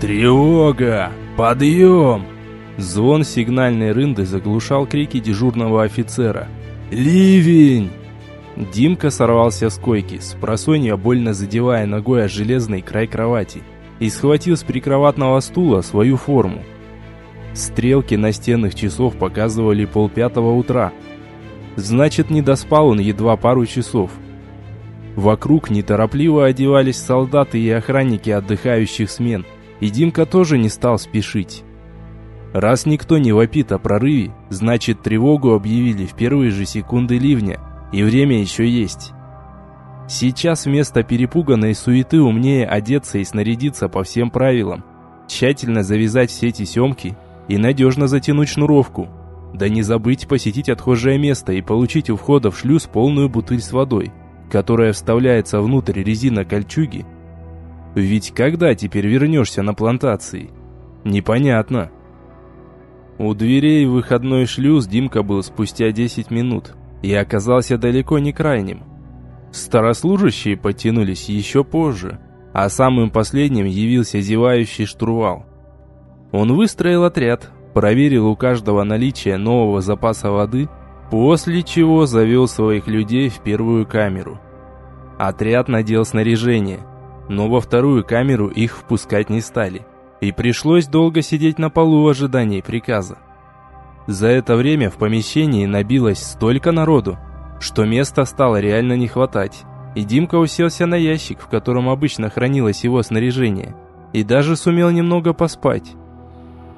«Тревога! Подъем!» Звон сигнальной рынды заглушал крики дежурного офицера. «Ливень!» Димка сорвался с койки, с просонья больно задевая ногой о железный край кровати, и схватил с прикроватного стула свою форму. Стрелки настенных часов показывали полпятого утра. Значит, не доспал он едва пару часов. Вокруг неторопливо одевались солдаты и охранники отдыхающих смен, и Димка тоже не стал спешить. Раз никто не вопит о прорыве, значит тревогу объявили в первые же секунды ливня, и время еще есть. Сейчас вместо перепуганной суеты умнее одеться и снарядиться по всем правилам, тщательно завязать все эти семки и надежно затянуть шнуровку. Да не забыть посетить отхожее место и получить у входа в шлюз полную бутыль с водой, которая вставляется внутрь резина кольчуги. Ведь когда теперь вернешься на плантации? Непонятно. У дверей выходной шлюз Димка был спустя 10 минут и оказался далеко не крайним. Старослужащие подтянулись еще позже, а самым последним явился зевающий штурвал. Он выстроил отряд, проверил у каждого наличие нового запаса воды, после чего завел своих людей в первую камеру. Отряд надел снаряжение, но во вторую камеру их впускать не стали и пришлось долго сидеть на полу в ожидании приказа. За это время в помещении набилось столько народу, что места стало реально не хватать, и Димка уселся на ящик, в котором обычно хранилось его снаряжение, и даже сумел немного поспать.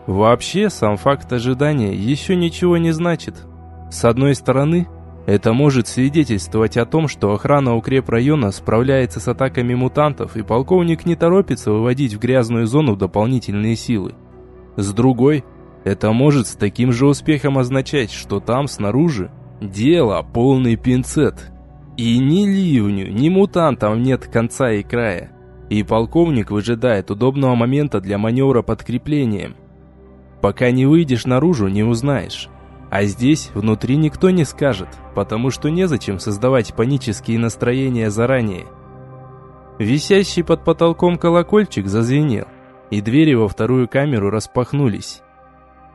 Вообще, сам факт ожидания еще ничего не значит. С одной стороны, это может свидетельствовать о том, что охрана укрепрайона справляется с атаками мутантов, и полковник не торопится выводить в грязную зону дополнительные силы. С другой, это может с таким же успехом означать, что там снаружи дело полный пинцет. И ни ливню, ни мутантам нет конца и края. И полковник выжидает удобного момента для маневра подкреплением. Пока не выйдешь наружу, не узнаешь. А здесь внутри никто не скажет, потому что незачем создавать панические настроения заранее. Висящий под потолком колокольчик зазвенел, и двери во вторую камеру распахнулись.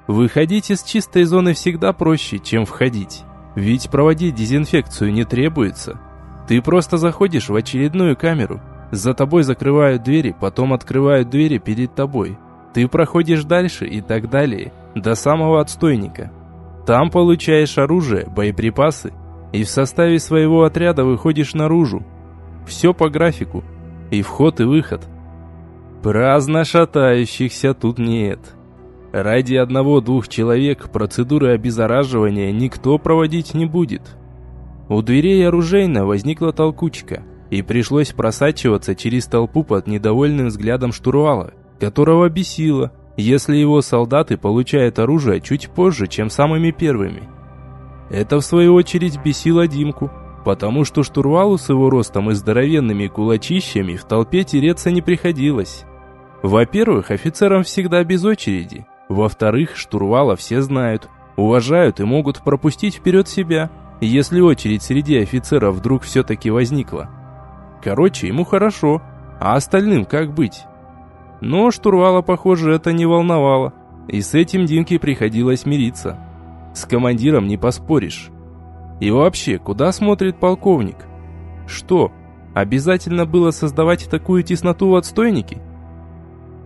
Выходить из чистой зоны всегда проще, чем входить. Ведь проводить дезинфекцию не требуется. Ты просто заходишь в очередную камеру, за тобой закрывают двери, потом открывают двери перед тобой. Ты проходишь дальше и так далее, до самого отстойника. Там получаешь оружие, боеприпасы, и в составе своего отряда выходишь наружу. Все по графику, и вход, и выход. Праздно шатающихся тут нет. Ради одного-двух человек процедуры обеззараживания никто проводить не будет. У дверей оружейно возникла толкучка, и пришлось просачиваться через толпу под недовольным взглядом штурвала, которого бесило, если его солдаты получают оружие чуть позже, чем самыми первыми. Это в свою очередь бесило Димку, потому что штурвалу с его ростом и здоровенными кулачищами в толпе тереться не приходилось. Во-первых, офицерам всегда без очереди. Во-вторых, штурвала все знают, уважают и могут пропустить вперед себя, если очередь среди офицеров вдруг все-таки возникла. Короче, ему хорошо, а остальным как быть? Но штурвала, похоже, это не волновало. И с этим Димке приходилось мириться. С командиром не поспоришь. И вообще, куда смотрит полковник? Что, обязательно было создавать такую тесноту в отстойнике?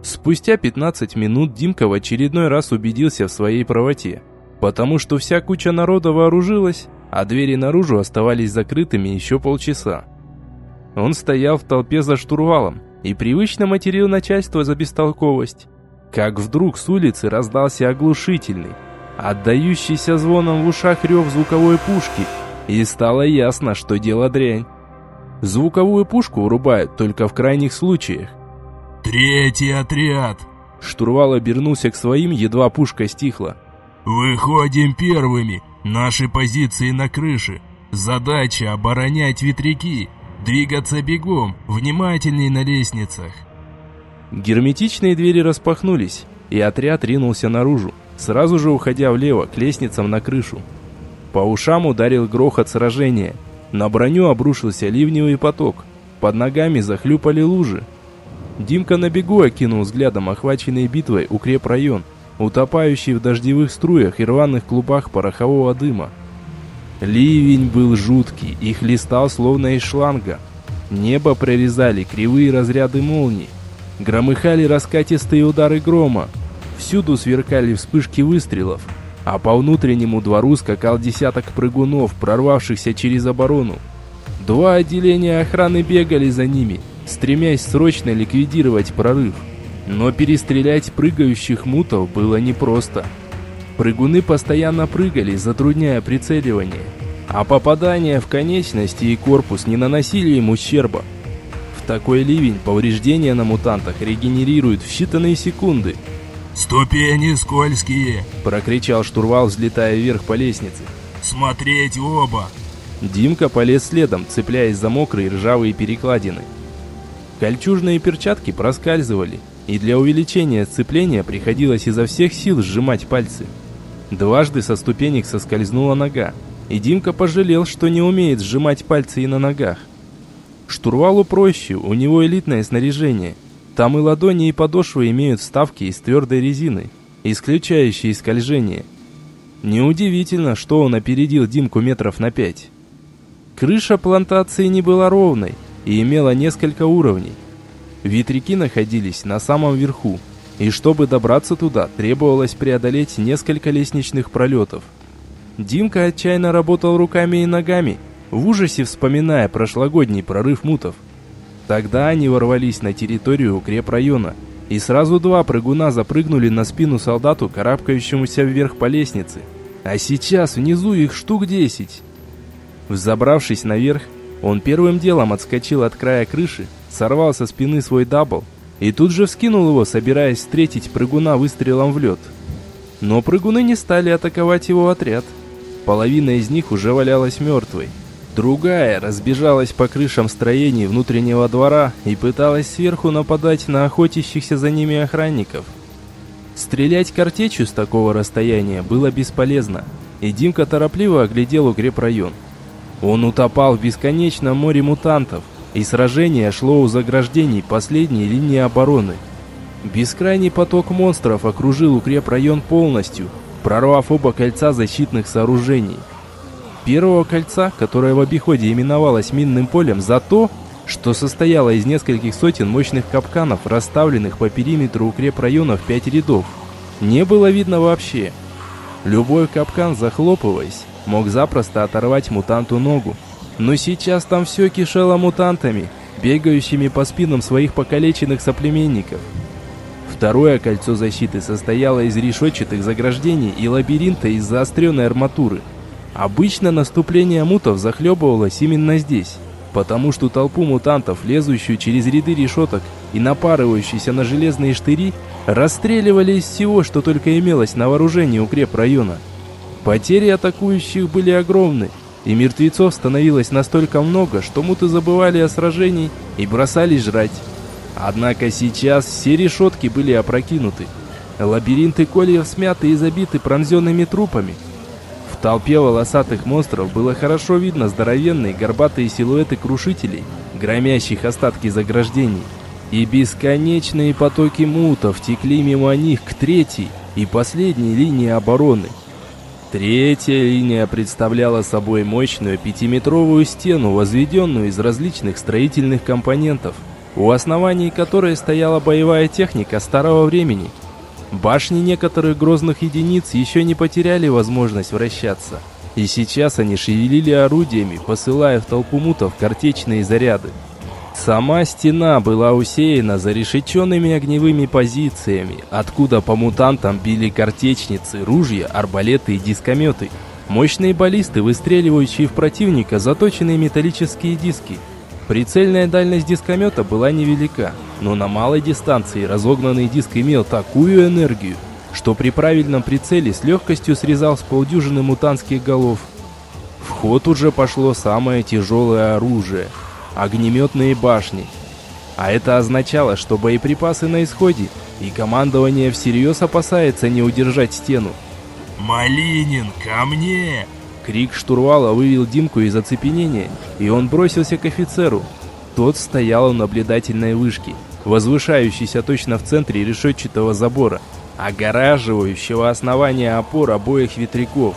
Спустя 15 минут Димка в очередной раз убедился в своей правоте, потому что вся куча народа вооружилась, а двери наружу оставались закрытыми еще полчаса. Он стоял в толпе за штурвалом, и привычно материл начальство за бестолковость. Как вдруг с улицы раздался оглушительный, отдающийся звоном в ушах рев звуковой пушки, и стало ясно, что дело дрянь. Звуковую пушку урубают только в крайних случаях. «Третий отряд!» Штурвал обернулся к своим, едва пушка стихла. «Выходим первыми! Наши позиции на крыше! Задача оборонять ветряки!» Двигаться бегом, внимательней на лестницах. Герметичные двери распахнулись, и отряд ринулся наружу, сразу же уходя влево, к лестницам на крышу. По ушам ударил грохот сражения. На броню обрушился ливневый поток. Под ногами захлюпали лужи. Димка на бегу окинул взглядом охваченный битвой укрепрайон, утопающий в дождевых струях и рваных клубах порохового дыма. Ливень был жуткий и хлестал словно из шланга. Небо прорезали кривые разряды молний. Громыхали раскатистые удары грома. Всюду сверкали вспышки выстрелов, а по внутреннему двору скакал десяток прыгунов, прорвавшихся через оборону. Два отделения охраны бегали за ними, стремясь срочно ликвидировать прорыв. Но перестрелять прыгающих мутов было непросто. Прыгуны постоянно прыгали, затрудняя прицеливание, а попадания в конечности и корпус не наносили им ущерба. В такой ливень повреждения на мутантах регенерируют в считанные секунды. «Ступени скользкие!» – прокричал штурвал, взлетая вверх по лестнице. «Смотреть оба!» Димка полез следом, цепляясь за мокрые ржавые перекладины. Кольчужные перчатки проскальзывали, и для увеличения сцепления приходилось изо всех сил сжимать пальцы. Дважды со ступенек соскользнула нога, и Димка пожалел, что не умеет сжимать пальцы и на ногах. Штурвалу проще, у него элитное снаряжение. Там и ладони, и подошвы имеют вставки из твердой резины, исключающие скольжение. Неудивительно, что он опередил Димку метров на пять. Крыша плантации не была ровной и имела несколько уровней. Ветряки находились на самом верху, и чтобы добраться туда, требовалось преодолеть несколько лестничных пролетов. Димка отчаянно работал руками и ногами, в ужасе вспоминая прошлогодний прорыв мутов. Тогда они ворвались на территорию укрепрайона, и сразу два прыгуна запрыгнули на спину солдату, карабкающемуся вверх по лестнице. А сейчас внизу их штук десять. Взобравшись наверх, он первым делом отскочил от края крыши, сорвал со спины свой дабл и тут же вскинул его, собираясь встретить прыгуна выстрелом влет. Но прыгуны не стали атаковать его отряд. Половина из них уже валялась мертвой. Другая разбежалась по крышам строений внутреннего двора и пыталась сверху нападать на охотящихся за ними охранников. Стрелять картечью с такого расстояния было бесполезно, и Димка торопливо оглядел укрепрайон. Он утопал в бесконечном море мутантов, и сражение шло у заграждений последней линии обороны. Бескрайний поток монстров окружил укрепрайон полностью, прорвав оба кольца защитных сооружений. Первого кольца, которое в обиходе именовалось минным полем, за то, что состояло из нескольких сотен мощных капканов, расставленных по периметру укрепрайона в пять рядов, не было видно вообще. Любой капкан, захлопываясь, мог запросто оторвать мутанту ногу. Но сейчас там все кишело мутантами, бегающими по спинам своих покалеченных соплеменников. Второе кольцо защиты состояло из решетчатых заграждений и лабиринта из заостренной арматуры. Обычно наступление мутов захлебывалось именно здесь, потому что толпу мутантов, лезущую через ряды решеток и напарывающуюся на железные штыри, расстреливали из всего, что только имелось на вооружении укрепрайона. Потери атакующих были огромны, и мертвецов становилось настолько много, что муты забывали о сражении и бросались жрать. Однако сейчас все решетки были опрокинуты. Лабиринты кольев смяты и забиты пронзенными трупами. В толпе волосатых монстров было хорошо видно здоровенные горбатые силуэты крушителей, громящих остатки заграждений. И бесконечные потоки мутов текли мимо них к третьей и последней линии обороны – Третья линия представляла собой мощную пятиметровую стену, возведенную из различных строительных компонентов, у оснований которой стояла боевая техника старого времени. Башни некоторых грозных единиц еще не потеряли возможность вращаться, и сейчас они шевелили орудиями, посылая в толпу мутов картечные заряды. Сама стена была усеяна зарешеченными огневыми позициями, откуда по мутантам били картечницы, ружья, арбалеты и дискометы. Мощные баллисты, выстреливающие в противника заточенные металлические диски. Прицельная дальность дискомета была невелика, но на малой дистанции разогнанный диск имел такую энергию, что при правильном прицеле с легкостью срезал с полдюжины мутантских голов. В ход уже пошло самое тяжелое оружие – огнеметные башни. А это означало, что боеприпасы на исходе, и командование всерьез опасается не удержать стену. «Малинин, ко мне!» Крик штурвала вывел Димку из оцепенения, и он бросился к офицеру. Тот стоял у наблюдательной вышки, возвышающийся точно в центре решетчатого забора, огораживающего основание опор обоих ветряков.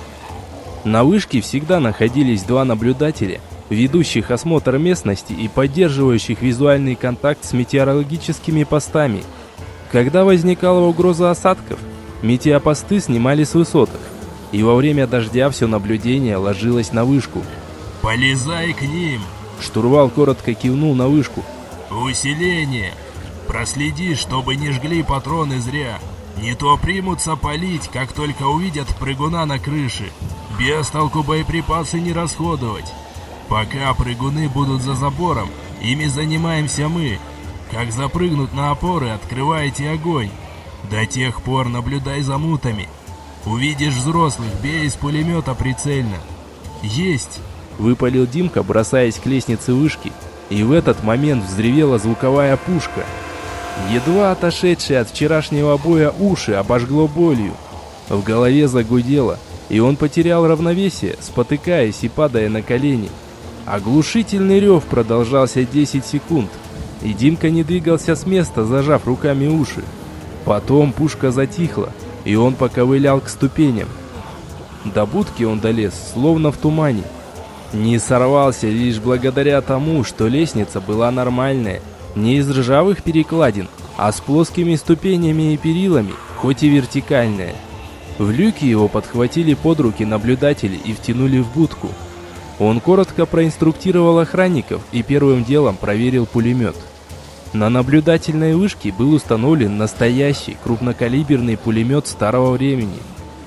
На вышке всегда находились два наблюдателя, ведущих осмотр местности и поддерживающих визуальный контакт с метеорологическими постами. Когда возникала угроза осадков, метеопосты снимали с высотах, и во время дождя все наблюдение ложилось на вышку. «Полезай к ним!» Штурвал коротко кивнул на вышку. «Усиление! Проследи, чтобы не жгли патроны зря. Не то примутся палить, как только увидят прыгуна на крыше. Без толку боеприпасы не расходовать. Пока прыгуны будут за забором, ими занимаемся мы. Как запрыгнут на опоры, открывайте огонь. До тех пор наблюдай за мутами. Увидишь взрослых, бей из пулемета прицельно. Есть!» Выпалил Димка, бросаясь к лестнице вышки, и в этот момент взревела звуковая пушка. Едва отошедшие от вчерашнего боя уши обожгло болью. В голове загудело, и он потерял равновесие, спотыкаясь и падая на колени. Оглушительный рев продолжался 10 секунд, и Димка не двигался с места, зажав руками уши. Потом пушка затихла, и он поковылял к ступеням. До будки он долез, словно в тумане. Не сорвался лишь благодаря тому, что лестница была нормальная, не из ржавых перекладин, а с плоскими ступенями и перилами, хоть и вертикальная. В люке его подхватили под руки наблюдатели и втянули в будку. Он коротко проинструктировал охранников и первым делом проверил пулемет. На наблюдательной вышке был установлен настоящий крупнокалиберный пулемет старого времени.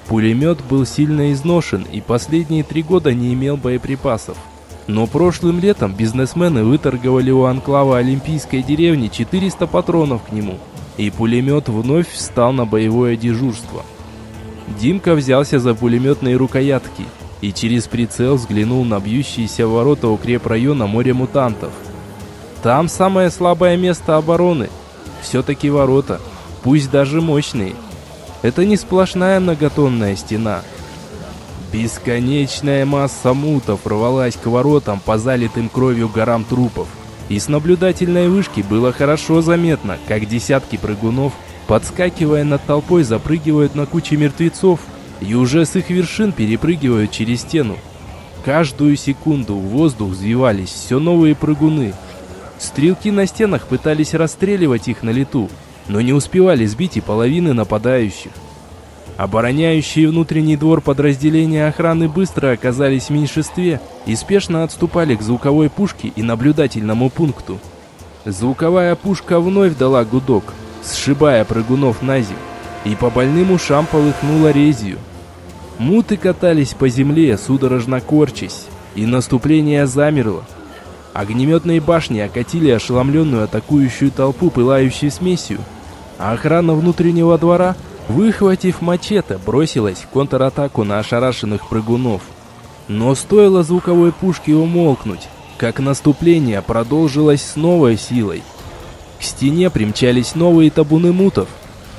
Пулемет был сильно изношен и последние три года не имел боеприпасов. Но прошлым летом бизнесмены выторговали у анклава Олимпийской деревни 400 патронов к нему, и пулемет вновь встал на боевое дежурство. Димка взялся за пулеметные рукоятки и через прицел взглянул на бьющиеся ворота укрепрайона море мутантов. Там самое слабое место обороны. Все-таки ворота, пусть даже мощные. Это не сплошная многотонная стена – Бесконечная масса мутов рвалась к воротам по залитым кровью горам трупов. И с наблюдательной вышки было хорошо заметно, как десятки прыгунов, подскакивая над толпой, запрыгивают на кучи мертвецов и уже с их вершин перепрыгивают через стену. Каждую секунду в воздух взвивались все новые прыгуны. Стрелки на стенах пытались расстреливать их на лету, но не успевали сбить и половины нападающих. Обороняющие внутренний двор подразделения охраны быстро оказались в меньшинстве и спешно отступали к звуковой пушке и наблюдательному пункту. Звуковая пушка вновь дала гудок, сшибая прыгунов на землю, и по больным ушам полыхнула резью. Муты катались по земле, судорожно корчась, и наступление замерло. Огнеметные башни окатили ошеломленную атакующую толпу пылающей смесью, а охрана внутреннего двора – Выхватив мачете, бросилась в контратаку на ошарашенных прыгунов. Но стоило звуковой пушке умолкнуть, как наступление продолжилось с новой силой. К стене примчались новые табуны мутов,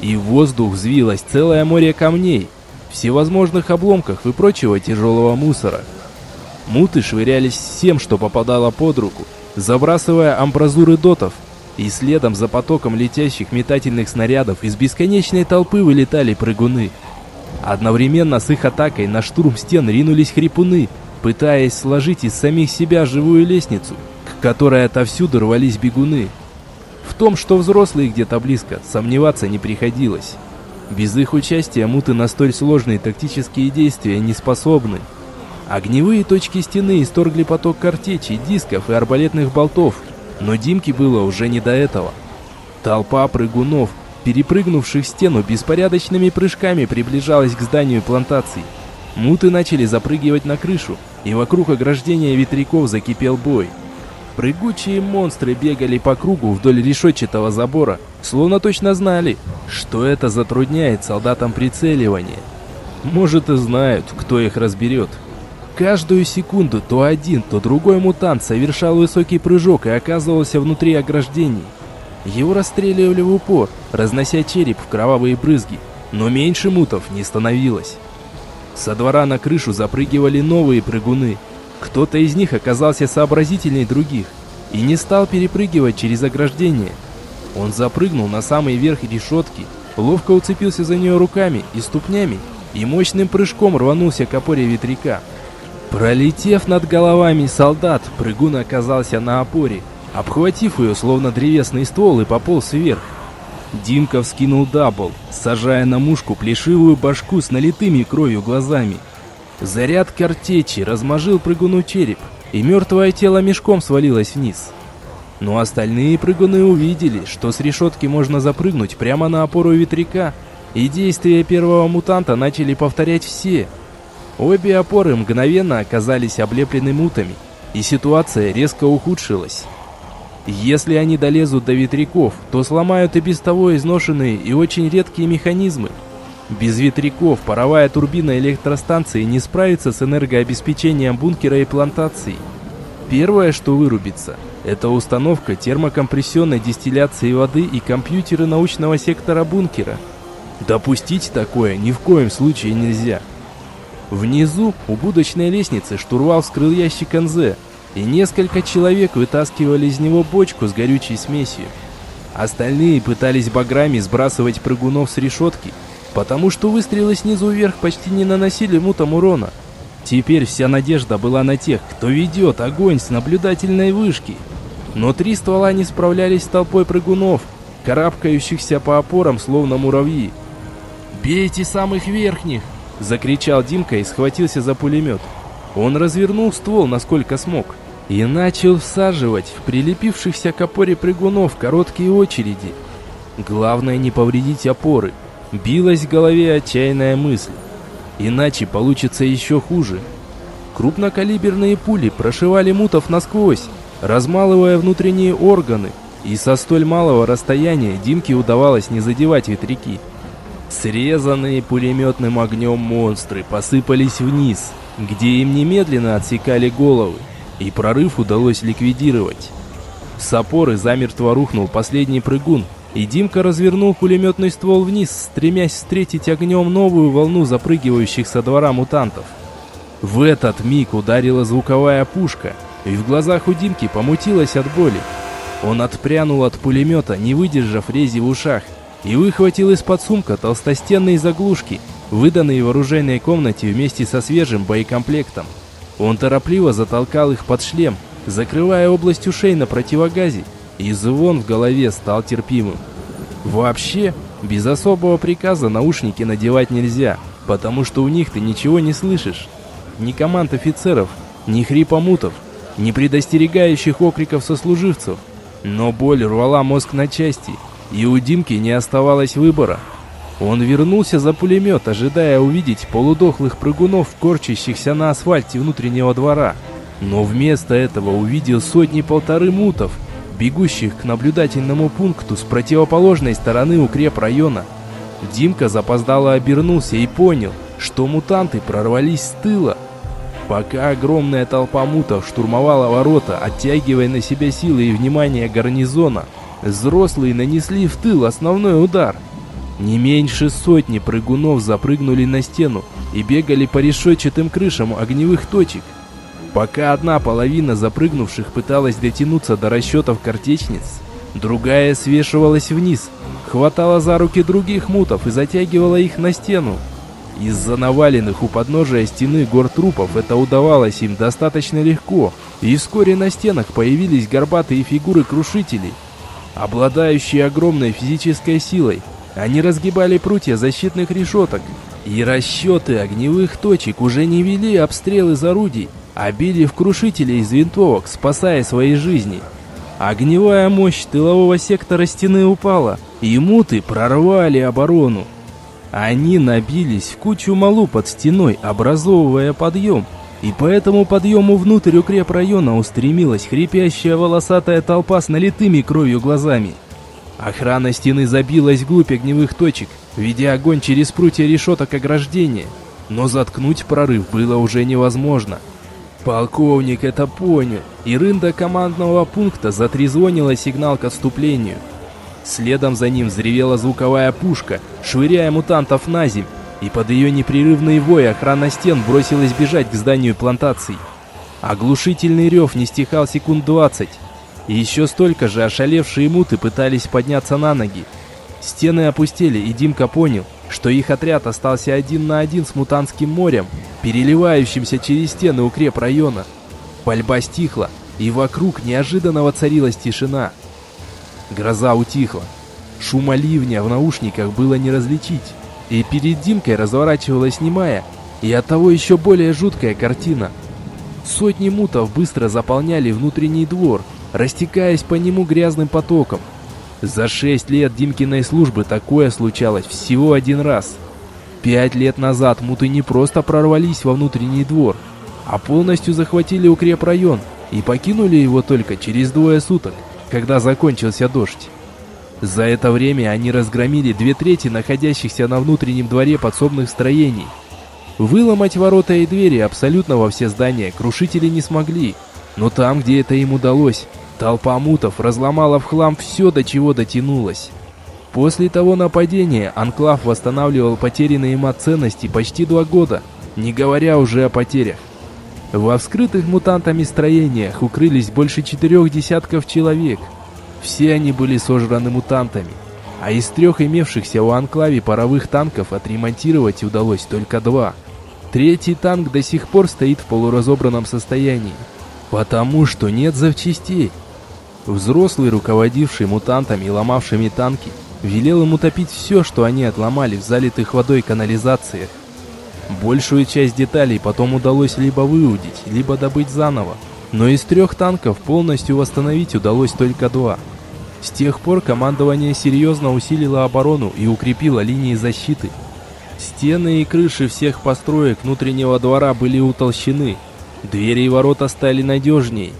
и в воздух взвилось целое море камней, всевозможных обломков и прочего тяжелого мусора. Муты швырялись всем, что попадало под руку, забрасывая амбразуры дотов – и следом за потоком летящих метательных снарядов из бесконечной толпы вылетали прыгуны. Одновременно с их атакой на штурм стен ринулись хрипуны, пытаясь сложить из самих себя живую лестницу, к которой отовсюду рвались бегуны. В том, что взрослые где-то близко, сомневаться не приходилось. Без их участия муты на столь сложные тактические действия не способны. Огневые точки стены исторгли поток картечей, дисков и арбалетных болтов, но Димке было уже не до этого. Толпа прыгунов, перепрыгнувших стену, беспорядочными прыжками приближалась к зданию плантации. Муты начали запрыгивать на крышу, и вокруг ограждения ветряков закипел бой. Прыгучие монстры бегали по кругу вдоль решетчатого забора, словно точно знали, что это затрудняет солдатам прицеливание. Может и знают, кто их разберет. Каждую секунду то один, то другой мутант совершал высокий прыжок и оказывался внутри ограждений. Его расстреливали в упор, разнося череп в кровавые брызги, но меньше мутов не становилось. Со двора на крышу запрыгивали новые прыгуны. Кто-то из них оказался сообразительней других и не стал перепрыгивать через ограждение. Он запрыгнул на самый верх решетки, ловко уцепился за нее руками и ступнями и мощным прыжком рванулся к опоре ветряка. Пролетев над головами солдат, прыгун оказался на опоре, обхватив ее, словно древесный ствол, и пополз вверх. Димка вскинул дабл, сажая на мушку плешивую башку с налитыми кровью глазами. Заряд картечи размозжил прыгуну череп, и мертвое тело мешком свалилось вниз. Но остальные прыгуны увидели, что с решетки можно запрыгнуть прямо на опору ветряка, и действия первого мутанта начали повторять все. Обе опоры мгновенно оказались облеплены мутами, и ситуация резко ухудшилась. Если они долезут до ветряков, то сломают и без того изношенные и очень редкие механизмы. Без ветряков паровая турбина электростанции не справится с энергообеспечением бункера и плантации. Первое, что вырубится, это установка термокомпрессионной дистилляции воды и компьютеры научного сектора бункера. Допустить такое ни в коем случае нельзя. Внизу, у будочной лестницы, штурвал вскрыл ящик НЗ, и несколько человек вытаскивали из него бочку с горючей смесью. Остальные пытались баграми сбрасывать прыгунов с решетки, потому что выстрелы снизу вверх почти не наносили мутам урона. Теперь вся надежда была на тех, кто ведет огонь с наблюдательной вышки. Но три ствола не справлялись с толпой прыгунов, карабкающихся по опорам, словно муравьи. «Бейте самых верхних!» – закричал Димка и схватился за пулемет. Он развернул ствол, насколько смог, и начал всаживать в прилепившихся к опоре прыгунов короткие очереди. Главное не повредить опоры. Билась в голове отчаянная мысль. Иначе получится еще хуже. Крупнокалиберные пули прошивали мутов насквозь, размалывая внутренние органы, и со столь малого расстояния Димке удавалось не задевать ветряки. Срезанные пулеметным огнем монстры посыпались вниз, где им немедленно отсекали головы, и прорыв удалось ликвидировать. С опоры замертво рухнул последний прыгун, и Димка развернул пулеметный ствол вниз, стремясь встретить огнем новую волну запрыгивающих со двора мутантов. В этот миг ударила звуковая пушка, и в глазах у Димки помутилась от боли. Он отпрянул от пулемета, не выдержав рези в ушах, и выхватил из-под сумка толстостенные заглушки, выданные в оружейной комнате вместе со свежим боекомплектом. Он торопливо затолкал их под шлем, закрывая область ушей на противогазе, и звон в голове стал терпимым. Вообще, без особого приказа наушники надевать нельзя, потому что у них ты ничего не слышишь. Ни команд офицеров, ни хрипомутов, ни предостерегающих окриков сослуживцев. Но боль рвала мозг на части, и у Димки не оставалось выбора. Он вернулся за пулемет, ожидая увидеть полудохлых прыгунов, корчащихся на асфальте внутреннего двора. Но вместо этого увидел сотни-полторы мутов, бегущих к наблюдательному пункту с противоположной стороны укрепрайона. Димка запоздало обернулся и понял, что мутанты прорвались с тыла. Пока огромная толпа мутов штурмовала ворота, оттягивая на себя силы и внимание гарнизона, взрослые нанесли в тыл основной удар. Не меньше сотни прыгунов запрыгнули на стену и бегали по решетчатым крышам огневых точек. Пока одна половина запрыгнувших пыталась дотянуться до расчетов картечниц, другая свешивалась вниз, хватала за руки других мутов и затягивала их на стену. Из-за наваленных у подножия стены гор трупов это удавалось им достаточно легко, и вскоре на стенах появились горбатые фигуры крушителей, обладающие огромной физической силой. Они разгибали прутья защитных решеток, и расчеты огневых точек уже не вели обстрел из орудий, а били в крушители из винтовок, спасая свои жизни. Огневая мощь тылового сектора стены упала, и муты прорвали оборону. Они набились в кучу малу под стеной, образовывая подъем, и по этому подъему внутрь укрепрайона устремилась хрипящая волосатая толпа с налитыми кровью глазами. Охрана стены забилась вглубь огневых точек, ведя огонь через прутья решеток ограждения. Но заткнуть прорыв было уже невозможно. Полковник это понял, и рында командного пункта затрезвонила сигнал к отступлению. Следом за ним взревела звуковая пушка, швыряя мутантов на земь, и под ее непрерывный вой охрана стен бросилась бежать к зданию плантаций. Оглушительный рев не стихал секунд двадцать. И еще столько же ошалевшие муты пытались подняться на ноги. Стены опустели, и Димка понял, что их отряд остался один на один с мутантским морем, переливающимся через стены укрепрайона. Пальба стихла, и вокруг неожиданно воцарилась тишина. Гроза утихла. Шума ливня в наушниках было не различить, и перед Димкой разворачивалась немая, и оттого еще более жуткая картина. Сотни мутов быстро заполняли внутренний двор, растекаясь по нему грязным потоком. За шесть лет Димкиной службы такое случалось всего один раз. Пять лет назад муты не просто прорвались во внутренний двор, а полностью захватили укрепрайон и покинули его только через двое суток, когда закончился дождь. За это время они разгромили две трети находящихся на внутреннем дворе подсобных строений. Выломать ворота и двери абсолютно во все здания крушители не смогли, но там, где это им удалось, толпа мутов разломала в хлам все, до чего дотянулась. После того нападения Анклав восстанавливал потерянные мат ценности почти два года, не говоря уже о потерях. Во вскрытых мутантами строениях укрылись больше четырех десятков человек – все они были сожраны мутантами, а из трех имевшихся у Анклаве паровых танков отремонтировать удалось только два. Третий танк до сих пор стоит в полуразобранном состоянии, потому что нет запчастей. Взрослый, руководивший мутантами и ломавшими танки, велел им утопить все, что они отломали в залитых водой канализациях. Большую часть деталей потом удалось либо выудить, либо добыть заново, но из трех танков полностью восстановить удалось только два. С тех пор командование серьезно усилило оборону и укрепило линии защиты. Стены и крыши всех построек внутреннего двора были утолщены, двери и ворота стали надежней.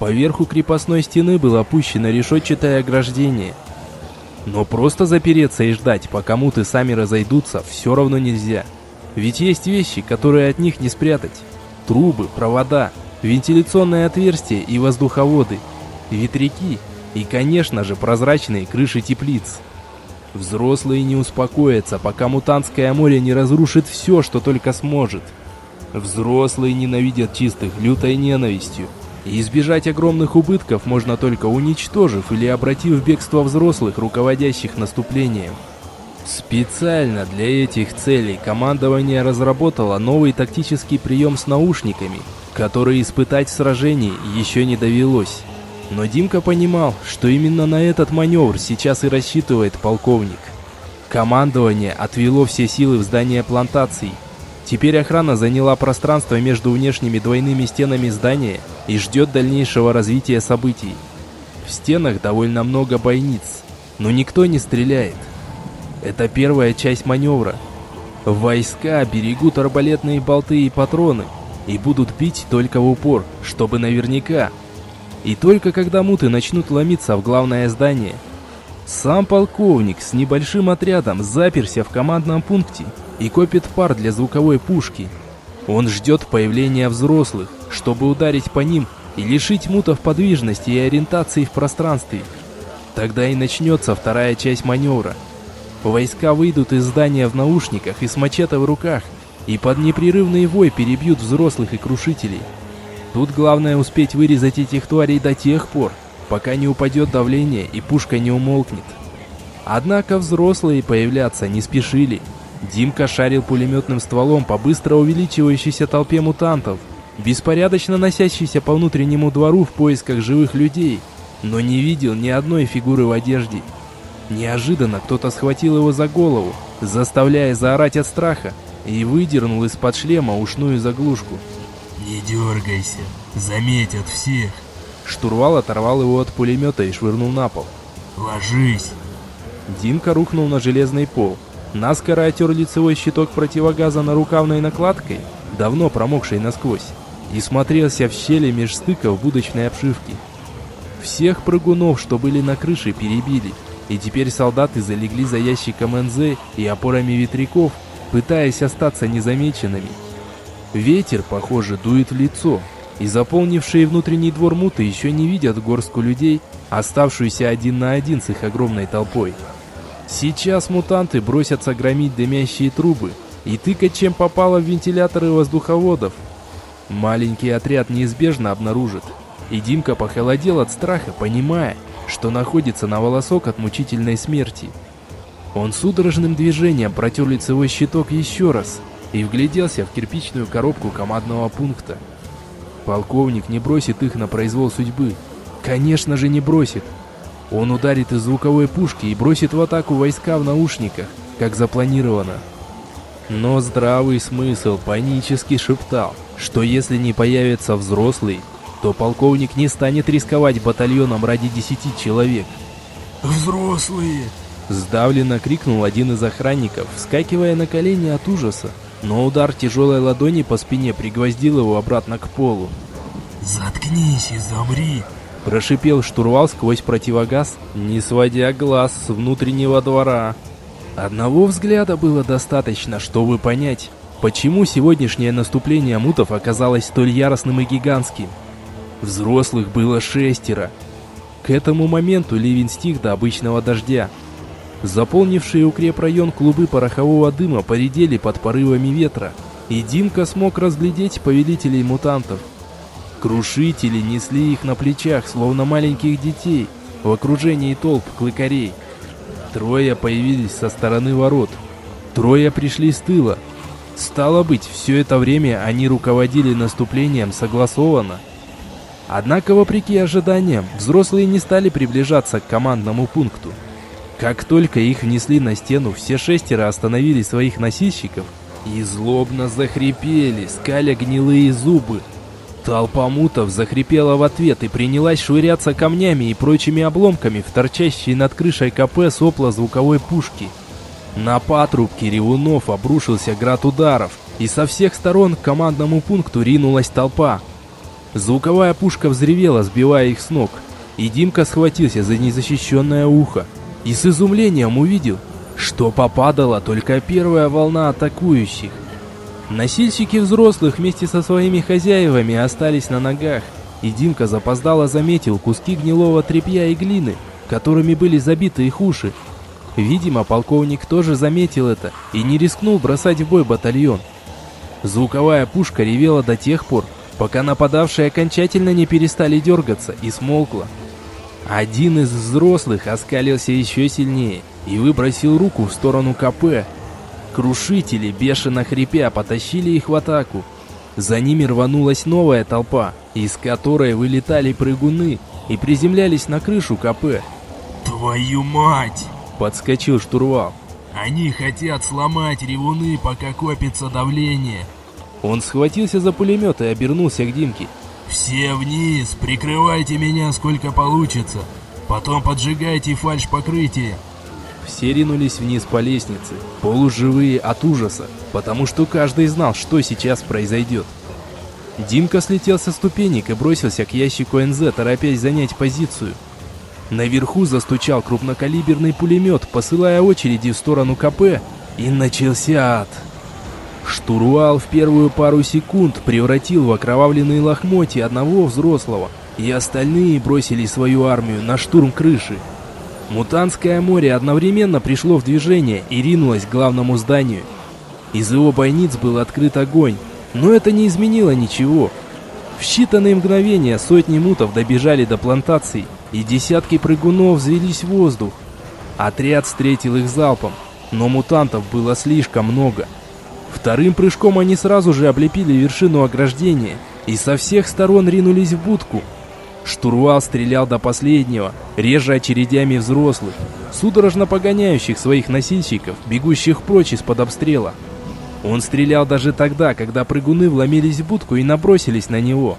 Поверху крепостной стены было опущено решетчатое ограждение. Но просто запереться и ждать, пока муты сами разойдутся, все равно нельзя. Ведь есть вещи, которые от них не спрятать. Трубы, провода, вентиляционные отверстия и воздуховоды, ветряки и, конечно же, прозрачные крыши теплиц. Взрослые не успокоятся, пока мутантское море не разрушит все, что только сможет. Взрослые ненавидят чистых лютой ненавистью. И избежать огромных убытков можно только уничтожив или обратив в бегство взрослых, руководящих наступлением. Специально для этих целей командование разработало новый тактический прием с наушниками, который испытать в сражении еще не довелось. Но Димка понимал, что именно на этот маневр сейчас и рассчитывает полковник. Командование отвело все силы в здание плантаций. Теперь охрана заняла пространство между внешними двойными стенами здания и ждет дальнейшего развития событий. В стенах довольно много бойниц, но никто не стреляет. Это первая часть маневра. Войска берегут арбалетные болты и патроны и будут бить только в упор, чтобы наверняка. И только когда муты начнут ломиться в главное здание. Сам полковник с небольшим отрядом заперся в командном пункте и копит пар для звуковой пушки. Он ждет появления взрослых, чтобы ударить по ним и лишить мутов подвижности и ориентации в пространстве. Тогда и начнется вторая часть маневра – Войска выйдут из здания в наушниках и с мачете в руках, и под непрерывный вой перебьют взрослых и крушителей. Тут главное успеть вырезать этих тварей до тех пор, пока не упадет давление и пушка не умолкнет. Однако взрослые появляться не спешили. Димка шарил пулеметным стволом по быстро увеличивающейся толпе мутантов, беспорядочно носящейся по внутреннему двору в поисках живых людей, но не видел ни одной фигуры в одежде. Неожиданно кто-то схватил его за голову, заставляя заорать от страха, и выдернул из-под шлема ушную заглушку. «Не дергайся, заметят всех!» Штурвал оторвал его от пулемета и швырнул на пол. «Ложись!» Димка рухнул на железный пол. Наскоро отер лицевой щиток противогаза на рукавной накладкой, давно промокшей насквозь, и смотрелся в щели меж стыков будочной обшивки. Всех прыгунов, что были на крыше, перебили и теперь солдаты залегли за ящиком НЗ и опорами ветряков, пытаясь остаться незамеченными. Ветер, похоже, дует в лицо, и заполнившие внутренний двор муты еще не видят горстку людей, оставшуюся один на один с их огромной толпой. Сейчас мутанты бросятся громить дымящие трубы и тыкать чем попало в вентиляторы воздуховодов. Маленький отряд неизбежно обнаружит, и Димка похолодел от страха, понимая, что находится на волосок от мучительной смерти. Он судорожным движением протер лицевой щиток еще раз и вгляделся в кирпичную коробку командного пункта. Полковник не бросит их на произвол судьбы. Конечно же не бросит. Он ударит из звуковой пушки и бросит в атаку войска в наушниках, как запланировано. Но здравый смысл панически шептал, что если не появится взрослый, то полковник не станет рисковать батальоном ради десяти человек. «Взрослые!» Сдавленно крикнул один из охранников, вскакивая на колени от ужаса, но удар тяжелой ладони по спине пригвоздил его обратно к полу. «Заткнись и замри!» Прошипел штурвал сквозь противогаз, не сводя глаз с внутреннего двора. Одного взгляда было достаточно, чтобы понять, почему сегодняшнее наступление мутов оказалось столь яростным и гигантским. Взрослых было шестеро. К этому моменту ливень стих до обычного дождя. Заполнившие укрепрайон клубы порохового дыма поредели под порывами ветра, и Димка смог разглядеть повелителей мутантов. Крушители несли их на плечах, словно маленьких детей, в окружении толп клыкарей. Трое появились со стороны ворот. Трое пришли с тыла. Стало быть, все это время они руководили наступлением согласованно. Однако, вопреки ожиданиям, взрослые не стали приближаться к командному пункту. Как только их внесли на стену, все шестеро остановили своих носильщиков и злобно захрипели, скаля гнилые зубы. Толпа мутов захрипела в ответ и принялась швыряться камнями и прочими обломками в торчащие над крышей КП сопла звуковой пушки. На патрубки ревунов обрушился град ударов, и со всех сторон к командному пункту ринулась толпа. Звуковая пушка взревела, сбивая их с ног, и Димка схватился за незащищенное ухо и с изумлением увидел, что попадала только первая волна атакующих. Носильщики взрослых вместе со своими хозяевами остались на ногах, и Димка запоздало заметил куски гнилого тряпья и глины, которыми были забиты их уши. Видимо, полковник тоже заметил это и не рискнул бросать в бой батальон. Звуковая пушка ревела до тех пор, пока нападавшие окончательно не перестали дергаться и смолкла. Один из взрослых оскалился еще сильнее и выбросил руку в сторону КП. Крушители, бешено хрипя, потащили их в атаку. За ними рванулась новая толпа, из которой вылетали прыгуны и приземлялись на крышу КП. «Твою мать!» — подскочил штурвал. «Они хотят сломать ревуны, пока копится давление!» Он схватился за пулемет и обернулся к Димке. «Все вниз, прикрывайте меня сколько получится. Потом поджигайте фальш-покрытие». Все ринулись вниз по лестнице, полуживые от ужаса, потому что каждый знал, что сейчас произойдет. Димка слетел со ступенек и бросился к ящику НЗ, торопясь занять позицию. Наверху застучал крупнокалиберный пулемет, посылая очереди в сторону КП, и начался ад. Штурвал в первую пару секунд превратил в окровавленные лохмотья одного взрослого, и остальные бросили свою армию на штурм крыши. Мутантское море одновременно пришло в движение и ринулось к главному зданию. Из его бойниц был открыт огонь, но это не изменило ничего. В считанные мгновения сотни мутов добежали до плантаций, и десятки прыгунов взвелись в воздух. Отряд встретил их залпом, но мутантов было слишком много – Вторым прыжком они сразу же облепили вершину ограждения и со всех сторон ринулись в будку. Штурвал стрелял до последнего, реже очередями взрослых, судорожно погоняющих своих носильщиков, бегущих прочь из-под обстрела. Он стрелял даже тогда, когда прыгуны вломились в будку и набросились на него.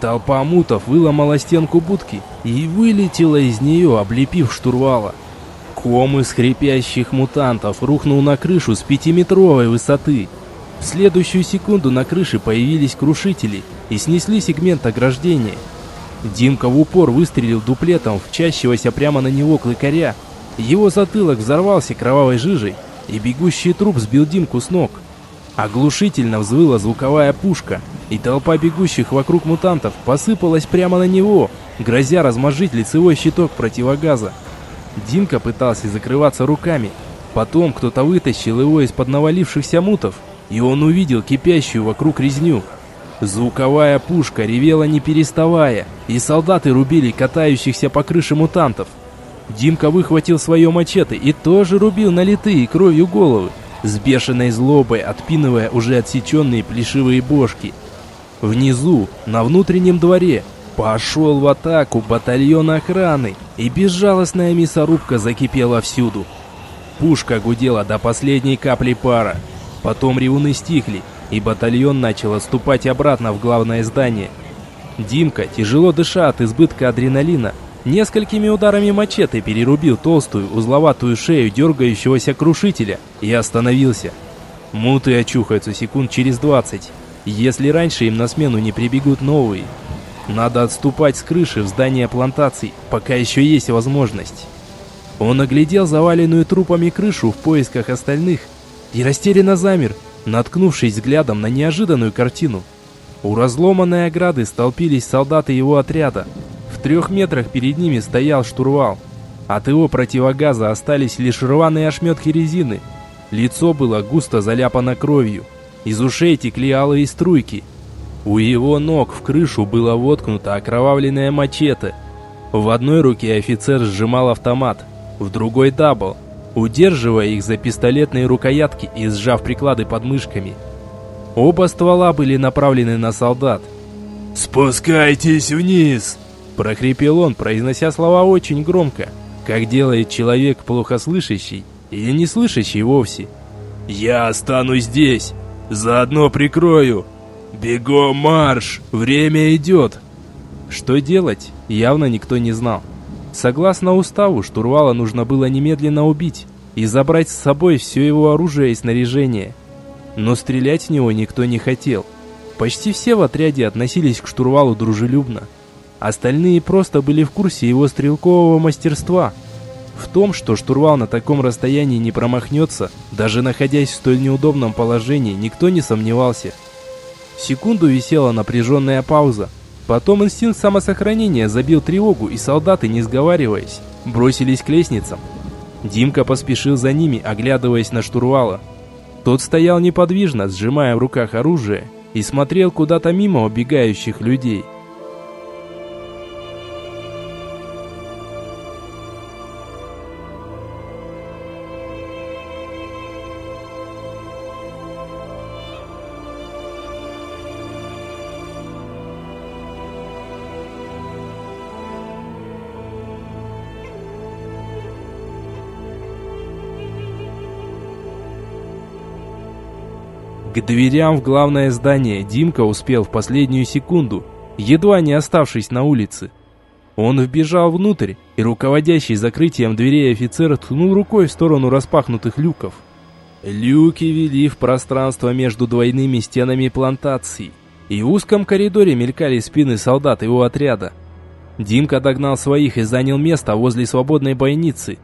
Толпа мутов выломала стенку будки и вылетела из нее, облепив штурвала. Ком из хрипящих мутантов рухнул на крышу с пятиметровой высоты. В следующую секунду на крыше появились крушители и снесли сегмент ограждения. Димка в упор выстрелил дуплетом в чащегося прямо на него клыкаря. Его затылок взорвался кровавой жижей, и бегущий труп сбил Димку с ног. Оглушительно взвыла звуковая пушка, и толпа бегущих вокруг мутантов посыпалась прямо на него, грозя размозжить лицевой щиток противогаза. Димка пытался закрываться руками. Потом кто-то вытащил его из-под навалившихся мутов, и он увидел кипящую вокруг резню. Звуковая пушка ревела не переставая, и солдаты рубили катающихся по крыше мутантов. Димка выхватил свое мачете и тоже рубил налитые кровью головы, с бешеной злобой отпинывая уже отсеченные плешивые бошки. Внизу, на внутреннем дворе, пошел в атаку батальон охраны, и безжалостная мясорубка закипела всюду. Пушка гудела до последней капли пара. Потом ревуны стихли, и батальон начал отступать обратно в главное здание. Димка, тяжело дыша от избытка адреналина, несколькими ударами мачете перерубил толстую узловатую шею дергающегося крушителя и остановился. Муты очухаются секунд через 20, если раньше им на смену не прибегут новые. Надо отступать с крыши в здание плантаций, пока еще есть возможность. Он оглядел заваленную трупами крышу в поисках остальных и растерянно замер, наткнувшись взглядом на неожиданную картину. У разломанной ограды столпились солдаты его отряда. В трех метрах перед ними стоял штурвал. От его противогаза остались лишь рваные ошметки резины. Лицо было густо заляпано кровью. Из ушей текли алые струйки. У его ног в крышу было воткнуто окровавленное мачете. В одной руке офицер сжимал автомат, в другой дабл удерживая их за пистолетные рукоятки и сжав приклады под мышками. Оба ствола были направлены на солдат. «Спускайтесь вниз!» – прохрипел он, произнося слова очень громко, как делает человек плохо слышащий или не слышащий вовсе. «Я останусь здесь, заодно прикрою. Бегом марш, время идет!» Что делать, явно никто не знал. Согласно уставу, штурвала нужно было немедленно убить и забрать с собой все его оружие и снаряжение. Но стрелять в него никто не хотел. Почти все в отряде относились к штурвалу дружелюбно. Остальные просто были в курсе его стрелкового мастерства. В том, что штурвал на таком расстоянии не промахнется, даже находясь в столь неудобном положении, никто не сомневался. Секунду висела напряженная пауза, Потом инстинкт самосохранения забил тревогу, и солдаты, не сговариваясь, бросились к лестницам. Димка поспешил за ними, оглядываясь на штурвала. Тот стоял неподвижно, сжимая в руках оружие, и смотрел куда-то мимо убегающих людей – К дверям в главное здание Димка успел в последнюю секунду, едва не оставшись на улице. Он вбежал внутрь, и руководящий закрытием дверей офицер ткнул рукой в сторону распахнутых люков. Люки вели в пространство между двойными стенами плантации, и в узком коридоре мелькали спины солдат его отряда. Димка догнал своих и занял место возле свободной бойницы.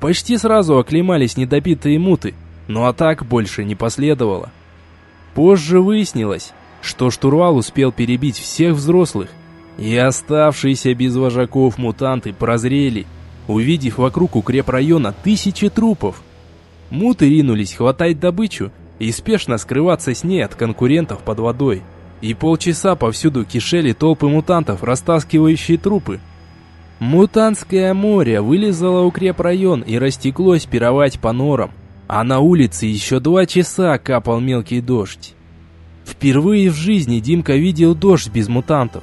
Почти сразу оклемались недопитые муты, но атак больше не последовало. Позже выяснилось, что штурвал успел перебить всех взрослых, и оставшиеся без вожаков мутанты прозрели, увидев вокруг укрепрайона тысячи трупов. Муты ринулись хватать добычу и спешно скрываться с ней от конкурентов под водой. И полчаса повсюду кишели толпы мутантов, растаскивающие трупы. Мутантское море вылезало укрепрайон и растеклось пировать по норам. А на улице еще два часа капал мелкий дождь. Впервые в жизни Димка видел дождь без мутантов.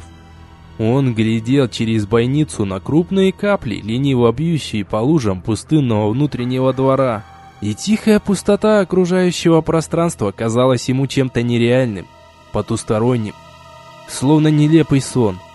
Он глядел через бойницу на крупные капли, лениво бьющие по лужам пустынного внутреннего двора. И тихая пустота окружающего пространства казалась ему чем-то нереальным, потусторонним, словно нелепый сон –